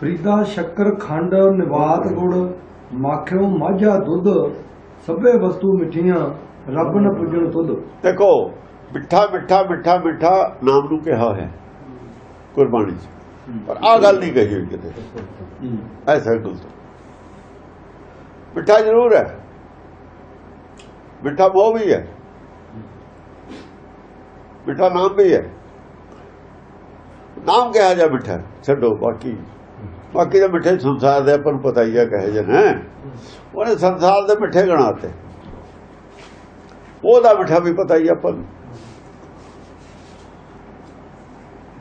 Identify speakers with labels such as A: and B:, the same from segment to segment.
A: ਫਰੀਦਾ ਸ਼ੱਕਰ ਖੰਡ ਨਿਵਾਤ ਗੁੜ ਮਾਖਿਓ ਮਾਝਾ ਦੁੱਧ ਸਭੇ ਵਸਤੂ ਮਿੱਠੀਆਂ ਰੱਬ ਨ ਪੁੱਜਣ ਤੁਧ।
B: ਦੇਖੋ ਮਿੱਠਾ ਮਿੱਠਾ ਮਿੱਠਾ ਮਿੱਠਾ ਨਾਮ ਨੂੰ ਕਿਹਾ ਹੈ ਕੁਰਬਾਨੀ ਚ। ਪਰ ਆ ਗੱਲ ਨਹੀਂ ਕਹੀ ਹੋਈ ਕਿਤੇ। ਐਸਾ ਗਲਤ ਮਿੱਠਾ ਜ਼ਰੂਰ ਹੈ। ਮਿੱਠਾ ਮੋਹ ਵੀ ਹੈ। ਮਿੱਠਾ ਨਾਮ ਵੀ ਹੈ। ਨਾਮ ਕਿਹਾ ਜਾ ਮਿੱਠਾ ਛੱਡੋ ਬਾਕੀ ਬਾਕੀ ਦੇ ਮਿੱਠੇ ਸੰਸਾਰ ਦੇ ਆਪਾਂ ਨੂੰ ਪਤਾ ਹੀ ਹੈ ਕਹੇ ਜਨ ਉਹਨੇ ਸੰਸਾਰ ਦੇ ਮਿੱਠੇ ਗਣਾਤੇ ਉਹਦਾ ਮਿੱਠਾ ਵੀ ਪਤਾ ਹੀ ਆਪਾਂ ਨੂੰ।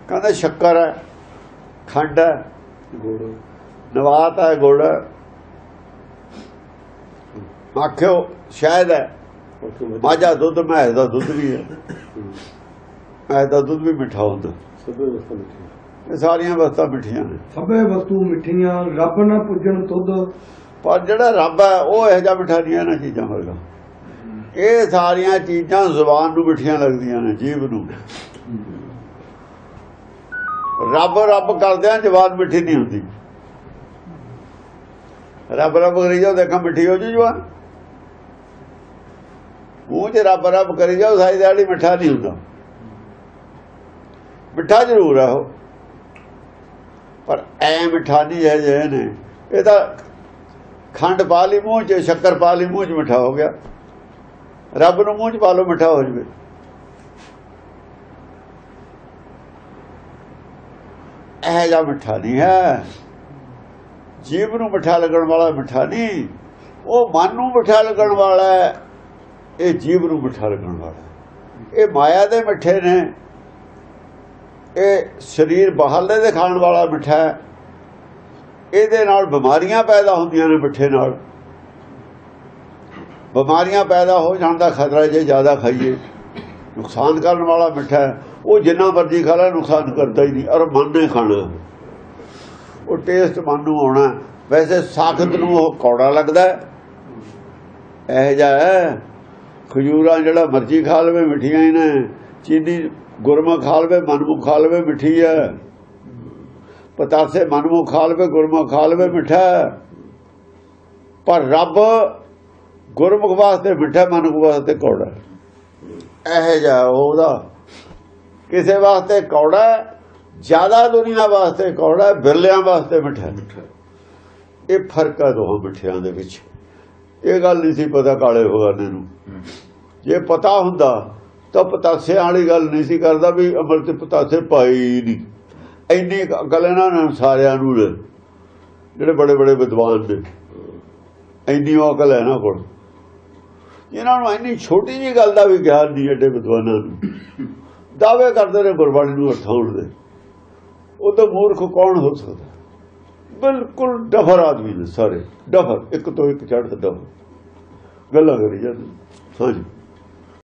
B: ਕਹਿੰਦਾ ਸ਼ੱਕਰ ਹੈ, ਖੰਡ ਹੈ,
A: ਗੁੜ।
B: ਨਵਾਤ ਹੈ, ਗੁੜ। ਆਖਿਓ ਸ਼ਾਇਦ ਹੈ। ਮਾਝਾ ਦੁੱਧ ਮੈਂ ਦਾ ਦੁੱਧ ਵੀ ਹੈ। ਮੈਂ ਦਾ ਦੁੱਧ ਵੀ ਮਿੱਠਾ ਹੁੰਦਾ।
A: ਸਭੇ ਵਸਤੂ
B: ਇਹ ਸਾਰੀਆਂ ਵਸਤਾਂ ਮਿੱਠੀਆਂ ਨੇ।
A: ਸਭੇ ਵਸਤੂ ਮਿੱਠੀਆਂ ਰੱਬ ਨ ਪੁੱਜਣ ਤੁਧ।
B: ਪਰ ਜਿਹੜਾ ਰੱਬ ਹੈ ਉਹ ਇਹੋ ਜਿਹਾ ਮਿੱਠਾ ਨਹੀਂ ਇਹਨਾਂ ਚੀਜ਼ਾਂ ਵਰਗਾ। ਇਹ ਸਾਰੀਆਂ ਚੀਜ਼ਾਂ ਜ਼ੁਬਾਨ ਨੂੰ ਮਿੱਠੀਆਂ ਲੱਗਦੀਆਂ ਨੇ ਜੀਵ ਨੂੰ। ਰੱਬ ਰੱਬ ਕਰਦਿਆਂ ਜ਼ੁਬਾਨ ਮਿੱਠੀ ਨਹੀਂ ਹੁੰਦੀ। ਰੱਬ ਰੱਬ ਕਰੀ ਜਾਓ ਦੇਖਾਂ ਮਿੱਠੀ ਹੋ ਜੂ ਜ਼ੁਬਾਨ ਮੂੰਹ 'ਚ ਰੱਬ ਰੱਬ ਕਰੀ ਜਾਓ ਸਾਈ ਦਿਹਾੜੀ ਮਿੱਠਾ ਨਹੀਂ ਹੁੰਦਾ। ਮਿੱਠਾ ਜ਼ਰੂਰ ਆ ਉਹ। ਪਰ ਐ ਮਿੱਠਾ ਨਹੀਂ ਹੈ ਜੇ ਨੇ ਇਹ ਤਾਂ ਖੰਡ ਪਾ ਲਈ ਮੂੰਹ 'ਚ, ਸ਼ੱਕਰ ਪਾ ਲਈ ਮੂੰਹ 'ਚ, ਮਿੱਠਾ ਹੋ ਗਿਆ। ਰੱਬ ਨੂੰ ਮੂੰਹ 'ਚ ਪਾ ਲਓ, ਮਿੱਠਾ ਹੋ ਜਵੇ। ਇਹ ਜਿਹਾ ਮਿੱਠਾ ਨਹੀਂ ਹੈ। ਜੀਵ ਨੂੰ ਮਿੱਠਾ ਲੱਗਣ ਵਾਲਾ ਮਿੱਠਾ ਨਹੀਂ। ਉਹ ਮਨ ਨੂੰ ਮਿੱਠਾ ਲੱਗਣ ਵਾਲਾ ਹੈ। ਇਹ ਜੀਵ ਨੂੰ ਮਿੱਠਾ ਲੱਗਣ ਵਾਲਾ ਇਹ ਮਾਇਆ ਦੇ ਮਿੱਠੇ ਨੇ। ਇਹ ਸਰੀਰ ਬਾਹਰਲੇ ਦੇ ਖਾਣ ਵਾਲਾ ਮਿੱਠਾ ਹੈ। ਇਹਦੇ ਨਾਲ ਬਿਮਾਰੀਆਂ ਪੈਦਾ ਹੁੰਦੀਆਂ ਨੇ ਮਿੱਠੇ ਨਾਲ। ਬਿਮਾਰੀਆਂ ਪੈਦਾ ਹੋ ਜਾਣ ਦਾ ਖਤਰਾ ਜੇ ਜ਼ਿਆਦਾ ਖਾਈਏ, ਨੁਕਸਾਨ ਕਰਨ ਵਾਲਾ ਮਿੱਠਾ ਹੈ। ਉਹ ਜਿੰਨਾ ਮਰਜ਼ੀ ਖਾ ਲੈ, ਨੁਕਸਾਨ ਕਰਦਾ ਹੀ ਨਹੀਂ। ਔਰ ਮਨ ਨੇ ਖਾਣਾ। ਉਹ ਟੇਸਟ ਮਨ ਨੂੰ ਆਉਣਾ ਵੈਸੇ ਸਾਖਤ ਨੂੰ ਉਹ ਕੌੜਾ ਲੱਗਦਾ ਹੈ। ਇਹ ਜਿਹਾ ਹੈ। ਖਜੂਰਾਂ ਜਿਹੜਾ ਮਰਜ਼ੀ ਖਾ ਲਵੇ, ਮਿੱਠੀਆਂ ਹੀ ਨੇ। ਚੀਨੀ ਗੁਰਮੁਖ ਖਾ ਲਵੇ ਮਨਮੁਖ ਖਾ ਲਵੇ ਮਿੱਠੀ ਹੈ ਪਤਾਸੇ ਮਨਮੁਖ ਖਾ ਲਵੇ ਗੁਰਮੁਖ ਖਾ ਲਵੇ ਮਿੱਠਾ। ਪਰ ਰੱਬ ਗੁਰਮੁਖ ਵਾਸਤੇ ਮਿੱਠਾ ਮਨਮੁਖ ਵਾਸਤੇ ਕੌੜਾ। ਇਹ ਜਿਹਾ ਉਹਦਾ ਕਿਸੇ ਵਾਸਤੇ ਕੌੜਾ ਜ਼ਿਆਦਾ ਦੁਨੀਆ ਵਾਸਤੇ ਕੌੜਾ ਬਿਰਲਿਆਂ ਵਾਸਤੇ ਮਿੱਠਾ। ਇਹ ਫ਼ਰਕ ਹੈ ਦੋਹਾਂ ਮਿੱਠਿਆਂ ਦੇ ਵਿੱਚ ਇਹ ਗੱਲ ਨਹੀਂ ਸੀ ਪਤਾ ਕਾਲੇ ਬਗਾਨੇ ਨੂੰ ਜੇ ਪਤਾ ਹੁੰਦਾ ਤਾਂ ਪਤਾਸੇ ਵਾਲੀ ਗੱਲ ਨਹੀਂ ਸੀ ਕਰਦਾ ਵੀ ਅਮਰ ਤੇ ਪਤਾਸੇ ਪਾਈ ਨਹੀਂ। ਇੰਨੀ ਕੁ ਅਕਲ ਇਹਨਾਂ ਨੇ ਸਾਰਿਆਂ ਨੂੰ ਜਿਹੜੇ ਬੜੇ ਬੜੇ ਵਿਦਵਾਨ ਨੇ। ਇੰਨੀ ਉਹ ਅਕਲ ਹੈ ਨਾ ਕੋਲ। ਇਹਨਾਂ ਨੂੰ ਇੰਨੀ ਛੋਟੀ ਜੀ ਗੱਲ ਦਾ ਵੀ ਗਿਆਨ ਨਹੀਂ ਏਡੇ ਵਿਦਵਾਨਾਂ ਨੂੰ। ਦਾਅਵੇ ਕਰਦੇ ਨੇ ਗੁਰਬਾਣੀ ਨੂੰ ਅਰਥਾਉਣ ਦੇ। ਉਹ ਤਾਂ ਮੂਰਖ ਕੌਣ ਹੋ ਸਕਦਾ? ਬਿਲਕੁਲ ਡਫਰ ਆਦਮੀ ਨੇ ਸਾਰੇ। ਡਫਰ, ਇੱਕ ਤੋਂ ਇੱਕ ਚੜ੍ਹਦਾ ਡਫਰ। ਗੱਲਾਂ ਕਰੀ ਜਾਂਦੇ ਹਾਂਜੀ।